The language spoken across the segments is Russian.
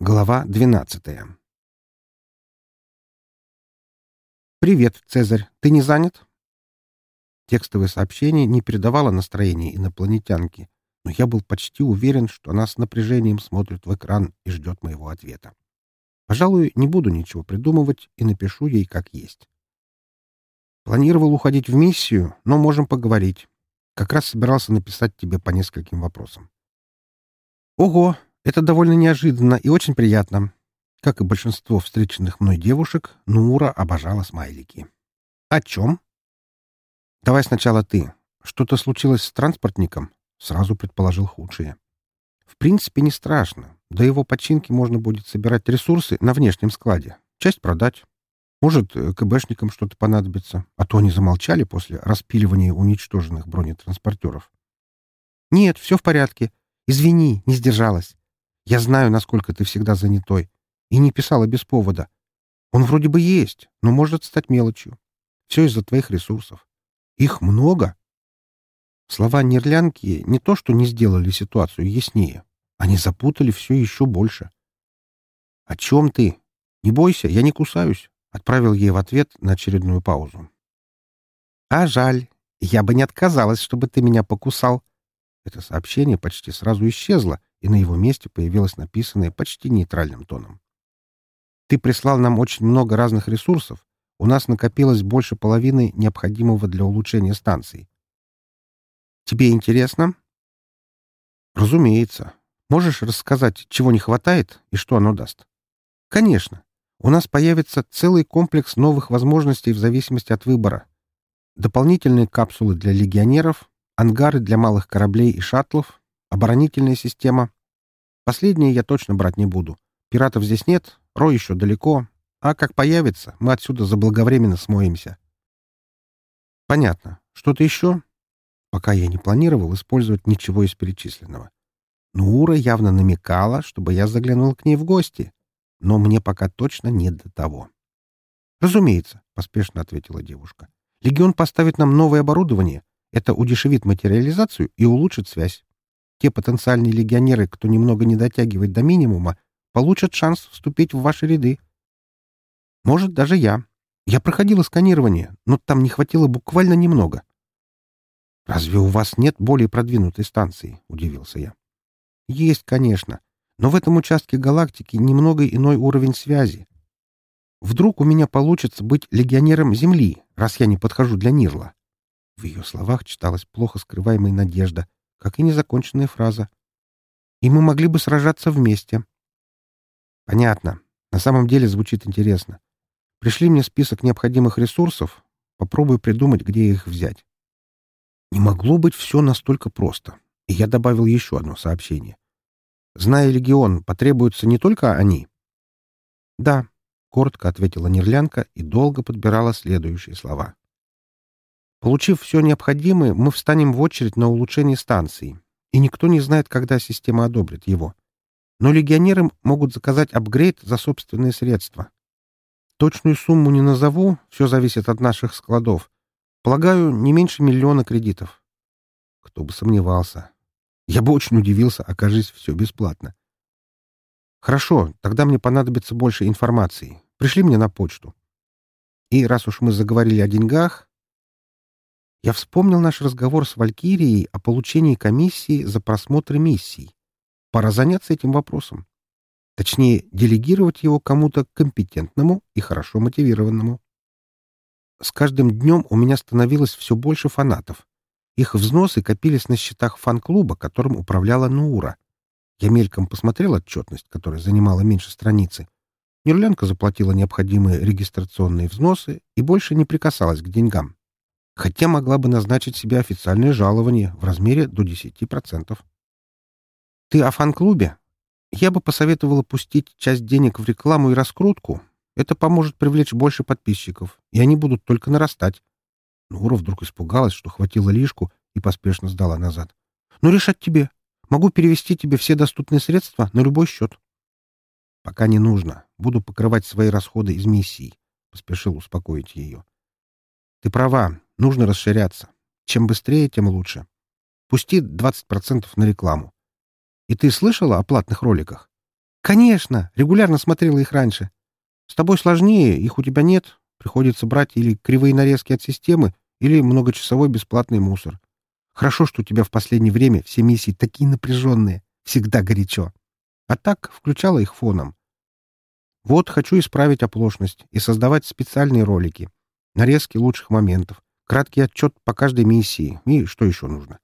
Глава двенадцатая «Привет, Цезарь. Ты не занят?» Текстовое сообщение не передавало настроение инопланетянки, но я был почти уверен, что она с напряжением смотрит в экран и ждет моего ответа. Пожалуй, не буду ничего придумывать и напишу ей как есть. Планировал уходить в миссию, но можем поговорить. Как раз собирался написать тебе по нескольким вопросам. Ого, это довольно неожиданно и очень приятно. Как и большинство встреченных мной девушек, Нура обожала смайлики. «О чем?» «Давай сначала ты. Что-то случилось с транспортником?» Сразу предположил худшее. «В принципе, не страшно. До его починки можно будет собирать ресурсы на внешнем складе. Часть продать. Может, э, КБшникам что-то понадобится, а то они замолчали после распиливания уничтоженных бронетранспортеров. «Нет, все в порядке. Извини, не сдержалась. Я знаю, насколько ты всегда занятой. И не писала без повода. Он вроде бы есть, но может стать мелочью. Все из-за твоих ресурсов. Их много. Слова нерлянки не то, что не сделали ситуацию яснее. Они запутали все еще больше. «О чем ты? Не бойся, я не кусаюсь», — отправил ей в ответ на очередную паузу. «А жаль. Я бы не отказалась, чтобы ты меня покусал». Это сообщение почти сразу исчезло, и на его месте появилось написанное почти нейтральным тоном. «Ты прислал нам очень много разных ресурсов. У нас накопилось больше половины необходимого для улучшения станции. Тебе интересно?» «Разумеется. Можешь рассказать, чего не хватает и что оно даст?» «Конечно. У нас появится целый комплекс новых возможностей в зависимости от выбора. Дополнительные капсулы для легионеров, ангары для малых кораблей и шаттлов, Оборонительная система. Последнее я точно брать не буду. Пиратов здесь нет, Рой еще далеко. А как появится, мы отсюда заблаговременно смоемся. Понятно. Что-то еще? Пока я не планировал использовать ничего из перечисленного. Но Ура явно намекала, чтобы я заглянул к ней в гости. Но мне пока точно не до того. «Разумеется», — поспешно ответила девушка. «Легион поставит нам новое оборудование. Это удешевит материализацию и улучшит связь. Те потенциальные легионеры, кто немного не дотягивает до минимума, получат шанс вступить в ваши ряды. Может, даже я. Я проходила сканирование, но там не хватило буквально немного. «Разве у вас нет более продвинутой станции?» — удивился я. «Есть, конечно, но в этом участке галактики немного иной уровень связи. Вдруг у меня получится быть легионером Земли, раз я не подхожу для Нирла?» В ее словах читалась плохо скрываемая надежда, как и незаконченная фраза. И мы могли бы сражаться вместе. Понятно. На самом деле звучит интересно. Пришли мне список необходимых ресурсов. Попробую придумать, где их взять. Не могло быть все настолько просто. И я добавил еще одно сообщение. Зная легион, потребуются не только они. Да, коротко ответила Нерлянка и долго подбирала следующие слова. Получив все необходимое, мы встанем в очередь на улучшение станции, и никто не знает, когда система одобрит его. Но легионеры могут заказать апгрейд за собственные средства. Точную сумму не назову, все зависит от наших складов. Полагаю, не меньше миллиона кредитов. Кто бы сомневался. Я бы очень удивился, окажись все бесплатно. Хорошо, тогда мне понадобится больше информации. Пришли мне на почту. И раз уж мы заговорили о деньгах, я вспомнил наш разговор с Валькирией о получении комиссии за просмотр миссий. Пора заняться этим вопросом. Точнее, делегировать его кому-то компетентному и хорошо мотивированному. С каждым днем у меня становилось все больше фанатов. Их взносы копились на счетах фан-клуба, которым управляла Нуура. Я мельком посмотрел отчетность, которая занимала меньше страницы. Нерлянка заплатила необходимые регистрационные взносы и больше не прикасалась к деньгам хотя могла бы назначить себе официальное жалование в размере до 10%. Ты о фан-клубе? Я бы посоветовала пустить часть денег в рекламу и раскрутку. Это поможет привлечь больше подписчиков, и они будут только нарастать. Нура вдруг испугалась, что хватило лишку, и поспешно сдала назад. «Ну, решать тебе. Могу перевести тебе все доступные средства на любой счет». «Пока не нужно. Буду покрывать свои расходы из миссии», — поспешил успокоить ее. «Ты права. Нужно расширяться. Чем быстрее, тем лучше. Пусти 20% на рекламу. И ты слышала о платных роликах? «Конечно! Регулярно смотрела их раньше. С тобой сложнее, их у тебя нет. Приходится брать или кривые нарезки от системы, или многочасовой бесплатный мусор. Хорошо, что у тебя в последнее время все миссии такие напряженные. Всегда горячо. А так включала их фоном. Вот хочу исправить оплошность и создавать специальные ролики. Нарезки лучших моментов, краткий отчет по каждой миссии и что еще нужно.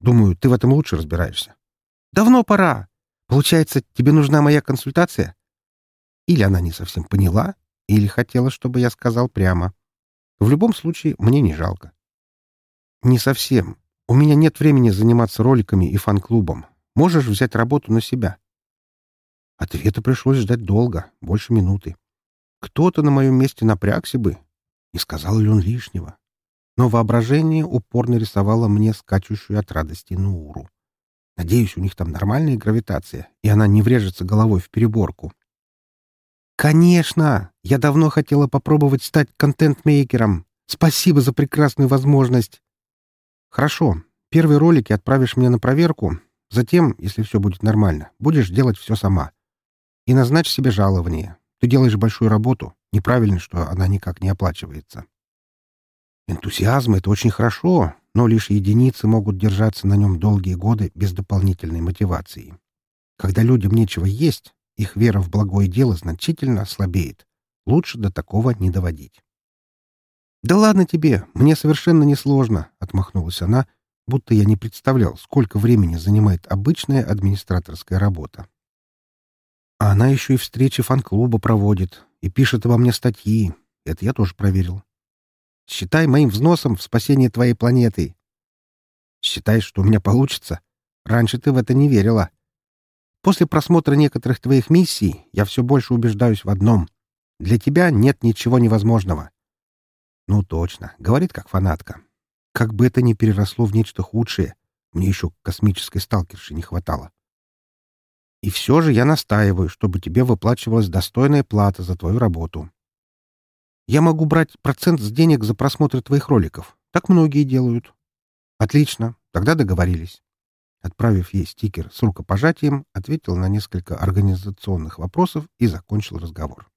Думаю, ты в этом лучше разбираешься. Давно пора. Получается, тебе нужна моя консультация? Или она не совсем поняла, или хотела, чтобы я сказал прямо. В любом случае, мне не жалко. Не совсем. У меня нет времени заниматься роликами и фан-клубом. Можешь взять работу на себя. Ответа пришлось ждать долго, больше минуты. Кто-то на моем месте напрягся бы. Не сказал ли он лишнего? Но воображение упорно рисовало мне скачущую от радости Нууру. Надеюсь, у них там нормальная гравитация, и она не врежется головой в переборку. «Конечно! Я давно хотела попробовать стать контент-мейкером. Спасибо за прекрасную возможность!» «Хорошо. Первые ролики отправишь мне на проверку. Затем, если все будет нормально, будешь делать все сама. И назначь себе жалование. Ты делаешь большую работу. Неправильно, что она никак не оплачивается». Энтузиазм — это очень хорошо, но лишь единицы могут держаться на нем долгие годы без дополнительной мотивации. Когда людям нечего есть, их вера в благое дело значительно ослабеет. Лучше до такого не доводить. «Да ладно тебе, мне совершенно несложно», — отмахнулась она, будто я не представлял, сколько времени занимает обычная администраторская работа. А она еще и встречи фан-клуба проводит и пишет обо мне статьи. Это я тоже проверил. Считай моим взносом в спасение твоей планеты. Считаешь, что у меня получится? Раньше ты в это не верила. После просмотра некоторых твоих миссий я все больше убеждаюсь в одном. Для тебя нет ничего невозможного. Ну, точно. Говорит, как фанатка. Как бы это ни переросло в нечто худшее, мне еще космической сталкерши не хватало. И все же я настаиваю, чтобы тебе выплачивалась достойная плата за твою работу. Я могу брать процент с денег за просмотр твоих роликов. Так многие делают. Отлично. Тогда договорились. Отправив ей стикер с рукопожатием, ответил на несколько организационных вопросов и закончил разговор.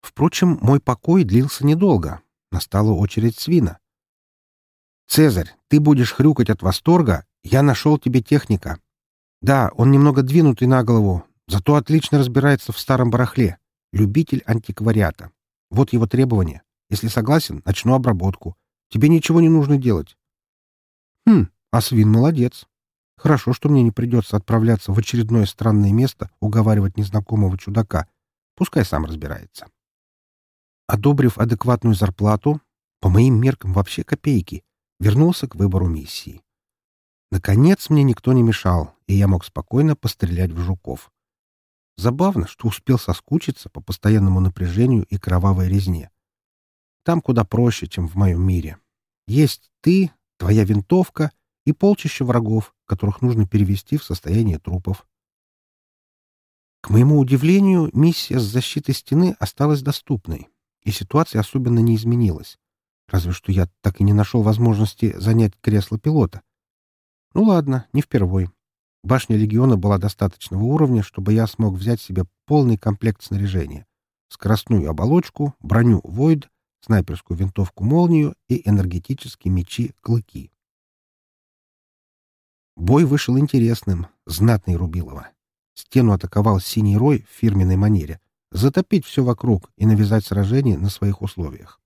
Впрочем, мой покой длился недолго. Настала очередь свина. «Цезарь, ты будешь хрюкать от восторга. Я нашел тебе техника. Да, он немного двинутый на голову, зато отлично разбирается в старом барахле. Любитель антиквариата. Вот его требования. Если согласен, начну обработку. Тебе ничего не нужно делать. Хм, а свин молодец. Хорошо, что мне не придется отправляться в очередное странное место уговаривать незнакомого чудака. Пускай сам разбирается. Одобрив адекватную зарплату, по моим меркам вообще копейки, вернулся к выбору миссии. Наконец мне никто не мешал, и я мог спокойно пострелять в жуков. Забавно, что успел соскучиться по постоянному напряжению и кровавой резне. Там куда проще, чем в моем мире. Есть ты, твоя винтовка и полчища врагов, которых нужно перевести в состояние трупов. К моему удивлению, миссия с защитой стены осталась доступной, и ситуация особенно не изменилась. Разве что я так и не нашел возможности занять кресло пилота. Ну ладно, не впервой. Башня легиона была достаточного уровня, чтобы я смог взять себе полный комплект снаряжения. Скоростную оболочку, броню «Войд», снайперскую винтовку «Молнию» и энергетические мечи «Клыки». Бой вышел интересным, знатный Рубилова. Стену атаковал синий рой в фирменной манере. Затопить все вокруг и навязать сражение на своих условиях.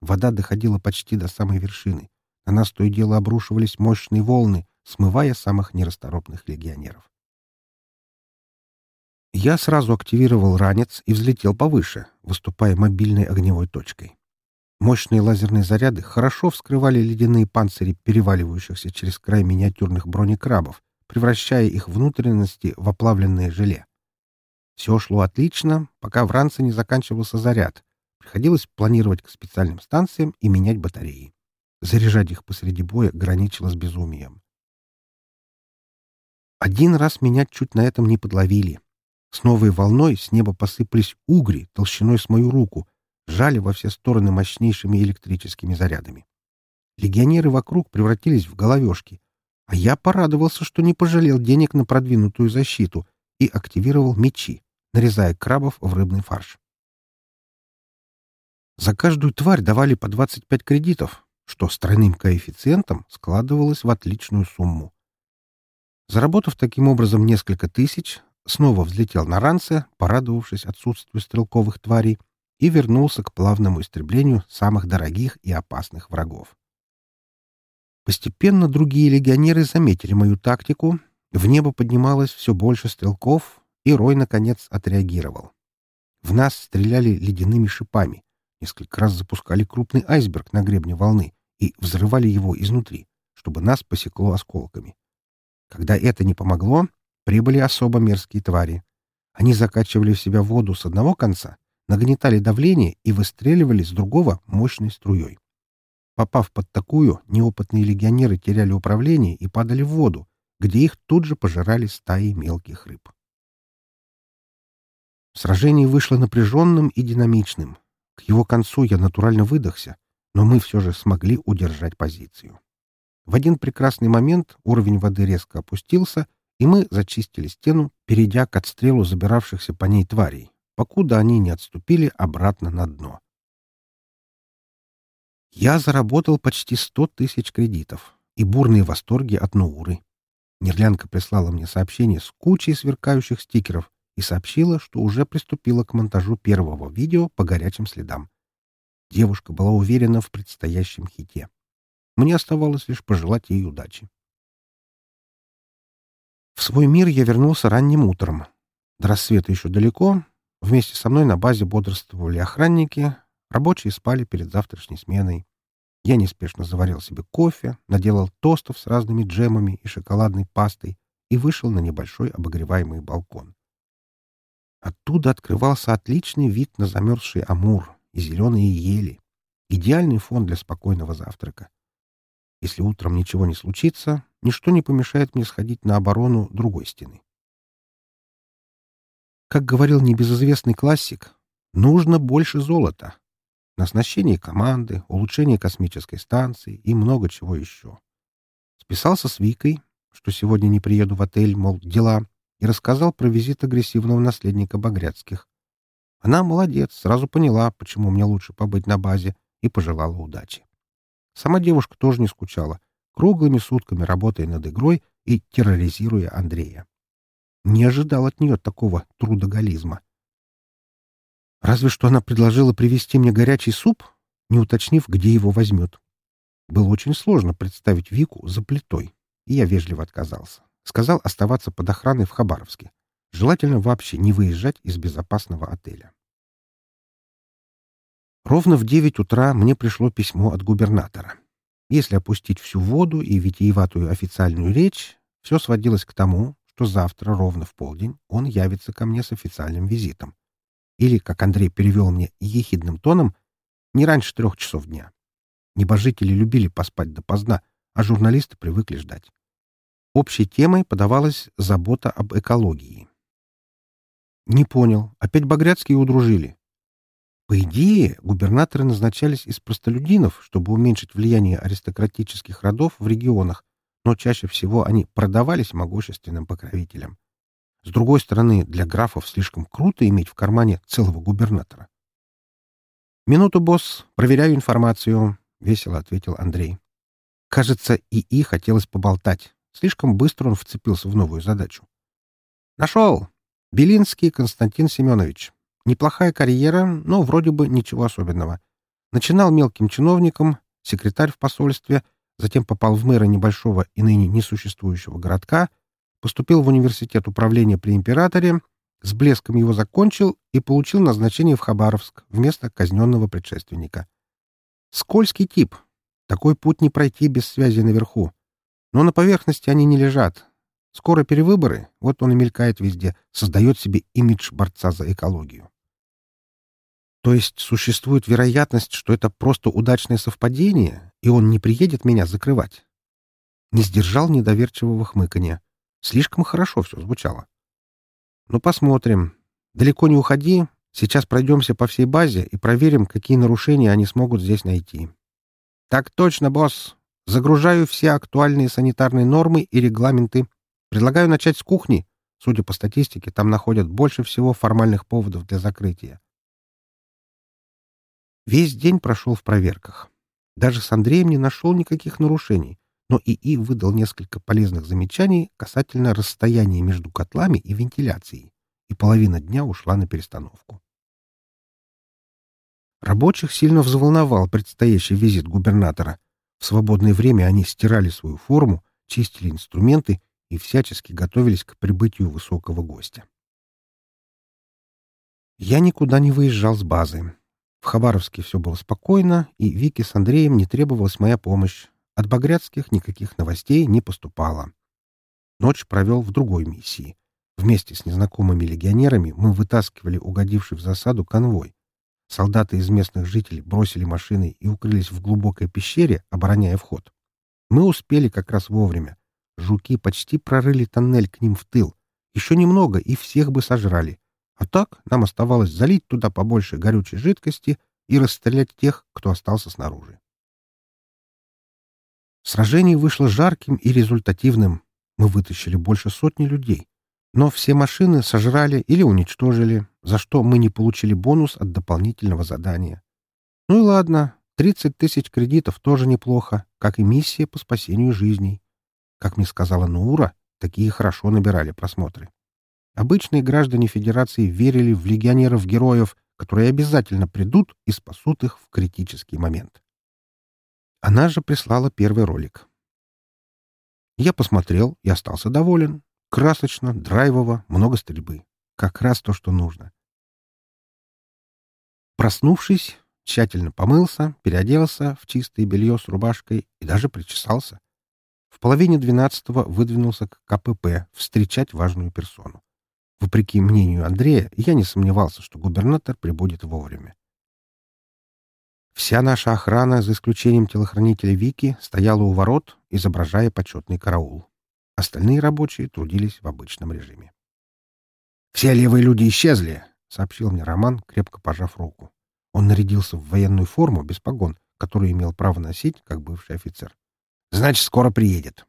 Вода доходила почти до самой вершины. На нас то и дело обрушивались мощные волны, смывая самых нерасторопных легионеров. Я сразу активировал ранец и взлетел повыше, выступая мобильной огневой точкой. Мощные лазерные заряды хорошо вскрывали ледяные панцири переваливающихся через край миниатюрных бронекрабов, превращая их внутренности в оплавленное желе. Все шло отлично, пока в ранце не заканчивался заряд. Приходилось планировать к специальным станциям и менять батареи. Заряжать их посреди боя граничило с безумием. Один раз меня чуть на этом не подловили. С новой волной с неба посыпались угри толщиной с мою руку, жали во все стороны мощнейшими электрическими зарядами. Легионеры вокруг превратились в головешки, а я порадовался, что не пожалел денег на продвинутую защиту и активировал мечи, нарезая крабов в рыбный фарш. За каждую тварь давали по 25 кредитов, что с тройным коэффициентом складывалось в отличную сумму. Заработав таким образом несколько тысяч, снова взлетел на ранце, порадовавшись отсутствию стрелковых тварей, и вернулся к плавному истреблению самых дорогих и опасных врагов. Постепенно другие легионеры заметили мою тактику, в небо поднималось все больше стрелков, и Рой, наконец, отреагировал. В нас стреляли ледяными шипами, несколько раз запускали крупный айсберг на гребне волны и взрывали его изнутри, чтобы нас посекло осколками. Когда это не помогло, прибыли особо мерзкие твари. Они закачивали в себя воду с одного конца, нагнетали давление и выстреливали с другого мощной струей. Попав под такую, неопытные легионеры теряли управление и падали в воду, где их тут же пожирали стаи мелких рыб. Сражение вышло напряженным и динамичным. К его концу я натурально выдохся, но мы все же смогли удержать позицию. В один прекрасный момент уровень воды резко опустился, и мы зачистили стену, перейдя к отстрелу забиравшихся по ней тварей, покуда они не отступили обратно на дно. Я заработал почти сто тысяч кредитов и бурные восторги от Ноуры. Нерлянка прислала мне сообщение с кучей сверкающих стикеров и сообщила, что уже приступила к монтажу первого видео по горячим следам. Девушка была уверена в предстоящем хите. Мне оставалось лишь пожелать ей удачи. В свой мир я вернулся ранним утром. До рассвета еще далеко. Вместе со мной на базе бодрствовали охранники. Рабочие спали перед завтрашней сменой. Я неспешно заварил себе кофе, наделал тостов с разными джемами и шоколадной пастой и вышел на небольшой обогреваемый балкон. Оттуда открывался отличный вид на замерзший Амур и зеленые ели. Идеальный фон для спокойного завтрака. Если утром ничего не случится, ничто не помешает мне сходить на оборону другой стены. Как говорил небезызвестный классик, нужно больше золота. На оснащение команды, улучшение космической станции и много чего еще. Списался с Викой, что сегодня не приеду в отель, мол, дела, и рассказал про визит агрессивного наследника Багряцких. Она молодец, сразу поняла, почему мне лучше побыть на базе, и пожелала удачи. Сама девушка тоже не скучала, круглыми сутками работая над игрой и терроризируя Андрея. Не ожидал от нее такого трудоголизма. Разве что она предложила привезти мне горячий суп, не уточнив, где его возьмет. Было очень сложно представить Вику за плитой, и я вежливо отказался. Сказал оставаться под охраной в Хабаровске. Желательно вообще не выезжать из безопасного отеля. Ровно в девять утра мне пришло письмо от губернатора. Если опустить всю воду и витиеватую официальную речь, все сводилось к тому, что завтра ровно в полдень он явится ко мне с официальным визитом. Или, как Андрей перевел мне ехидным тоном, не раньше трех часов дня. Небожители любили поспать допоздна, а журналисты привыкли ждать. Общей темой подавалась забота об экологии. Не понял. Опять Багряцкие удружили. По идее, губернаторы назначались из простолюдинов, чтобы уменьшить влияние аристократических родов в регионах, но чаще всего они продавались могущественным покровителям. С другой стороны, для графов слишком круто иметь в кармане целого губернатора. «Минуту, босс, проверяю информацию», — весело ответил Андрей. Кажется, и и хотелось поболтать. Слишком быстро он вцепился в новую задачу. «Нашел! Белинский Константин Семенович. Неплохая карьера, но вроде бы ничего особенного. Начинал мелким чиновником, секретарь в посольстве, затем попал в мэра небольшого и ныне несуществующего городка, поступил в университет управления при императоре, с блеском его закончил и получил назначение в Хабаровск вместо казненного предшественника. Скользкий тип. Такой путь не пройти без связи наверху. Но на поверхности они не лежат, Скоро перевыборы, вот он и мелькает везде, создает себе имидж борца за экологию. То есть существует вероятность, что это просто удачное совпадение, и он не приедет меня закрывать. Не сдержал недоверчивого хмыканья. Слишком хорошо все звучало. Ну, посмотрим. Далеко не уходи. Сейчас пройдемся по всей базе и проверим, какие нарушения они смогут здесь найти. Так точно, босс. Загружаю все актуальные санитарные нормы и регламенты Предлагаю начать с кухни. Судя по статистике, там находят больше всего формальных поводов для закрытия. Весь день прошел в проверках. Даже с Андреем не нашел никаких нарушений, но ИИ выдал несколько полезных замечаний касательно расстояния между котлами и вентиляцией, и половина дня ушла на перестановку. Рабочих сильно взволновал предстоящий визит губернатора. В свободное время они стирали свою форму, чистили инструменты и всячески готовились к прибытию высокого гостя. Я никуда не выезжал с базы. В Хабаровске все было спокойно, и Вике с Андреем не требовалась моя помощь. От Багряцких никаких новостей не поступало. Ночь провел в другой миссии. Вместе с незнакомыми легионерами мы вытаскивали угодивший в засаду конвой. Солдаты из местных жителей бросили машины и укрылись в глубокой пещере, обороняя вход. Мы успели как раз вовремя. Жуки почти прорыли тоннель к ним в тыл. Еще немного, и всех бы сожрали. А так нам оставалось залить туда побольше горючей жидкости и расстрелять тех, кто остался снаружи. Сражение вышло жарким и результативным. Мы вытащили больше сотни людей. Но все машины сожрали или уничтожили, за что мы не получили бонус от дополнительного задания. Ну и ладно, 30 тысяч кредитов тоже неплохо, как и миссия по спасению жизней. Как мне сказала Нуура, такие хорошо набирали просмотры. Обычные граждане Федерации верили в легионеров-героев, которые обязательно придут и спасут их в критический момент. Она же прислала первый ролик. Я посмотрел и остался доволен. Красочно, драйвово, много стрельбы. Как раз то, что нужно. Проснувшись, тщательно помылся, переоделся в чистое белье с рубашкой и даже причесался. В половине двенадцатого выдвинулся к КПП встречать важную персону. Вопреки мнению Андрея, я не сомневался, что губернатор прибудет вовремя. Вся наша охрана, за исключением телохранителя Вики, стояла у ворот, изображая почетный караул. Остальные рабочие трудились в обычном режиме. «Все левые люди исчезли», — сообщил мне Роман, крепко пожав руку. Он нарядился в военную форму без погон, которую имел право носить, как бывший офицер. «Значит, скоро приедет».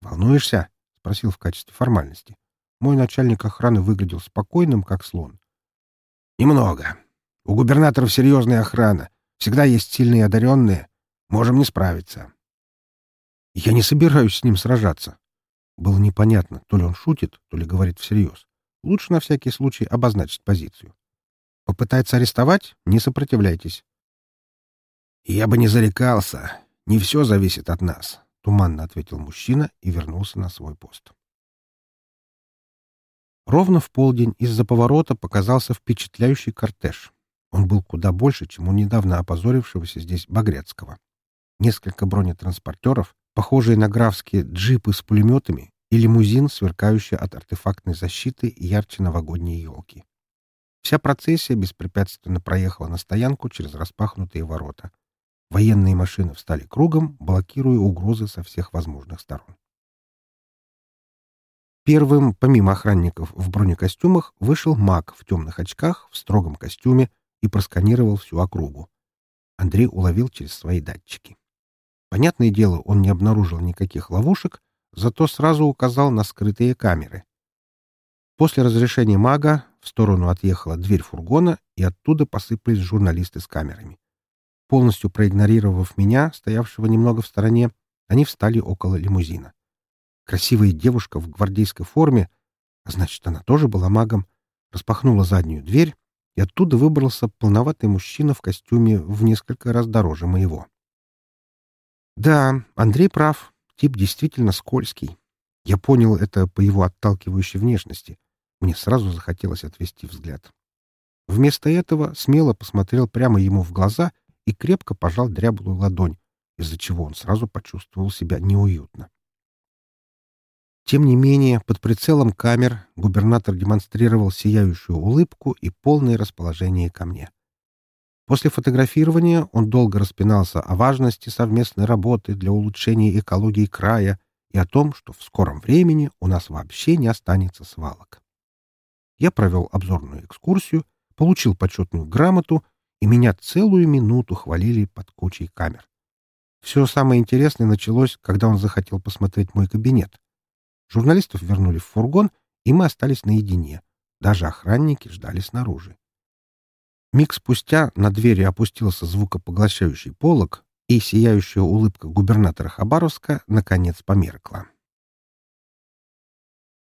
«Волнуешься?» — спросил в качестве формальности. Мой начальник охраны выглядел спокойным, как слон. «Немного. У губернаторов серьезная охрана. Всегда есть сильные одаренные. Можем не справиться». «Я не собираюсь с ним сражаться», было непонятно, то ли он шутит, то ли говорит всерьез. Лучше на всякий случай обозначить позицию. Попытается арестовать — не сопротивляйтесь. «Я бы не зарекался. Не все зависит от нас», — туманно ответил мужчина и вернулся на свой пост. Ровно в полдень из-за поворота показался впечатляющий кортеж. Он был куда больше, чем у недавно опозорившегося здесь Багрецкого. Несколько бронетранспортеров, похожие на графские джипы с пулеметами и лимузин, сверкающий от артефактной защиты ярче новогодней елки. Вся процессия беспрепятственно проехала на стоянку через распахнутые ворота. Военные машины встали кругом, блокируя угрозы со всех возможных сторон. Первым, помимо охранников в бронекостюмах, вышел маг в темных очках, в строгом костюме и просканировал всю округу. Андрей уловил через свои датчики. Понятное дело, он не обнаружил никаких ловушек, зато сразу указал на скрытые камеры. После разрешения мага в сторону отъехала дверь фургона, и оттуда посыпались журналисты с камерами. Полностью проигнорировав меня, стоявшего немного в стороне, они встали около лимузина. Красивая девушка в гвардейской форме, а значит, она тоже была магом, распахнула заднюю дверь, и оттуда выбрался полноватый мужчина в костюме в несколько раз дороже моего. Да, Андрей прав. Тип действительно скользкий. Я понял это по его отталкивающей внешности. Мне сразу захотелось отвести взгляд. Вместо этого смело посмотрел прямо ему в глаза и крепко пожал дряблую ладонь, из-за чего он сразу почувствовал себя неуютно. Тем не менее, под прицелом камер губернатор демонстрировал сияющую улыбку и полное расположение ко мне. После фотографирования он долго распинался о важности совместной работы для улучшения экологии края и о том, что в скором времени у нас вообще не останется свалок. Я провел обзорную экскурсию, получил почетную грамоту, и меня целую минуту хвалили под кучей камер. Все самое интересное началось, когда он захотел посмотреть мой кабинет. Журналистов вернули в фургон, и мы остались наедине. Даже охранники ждали снаружи. Миг спустя на двери опустился звукопоглощающий полог, и сияющая улыбка губернатора Хабаровска наконец померкла.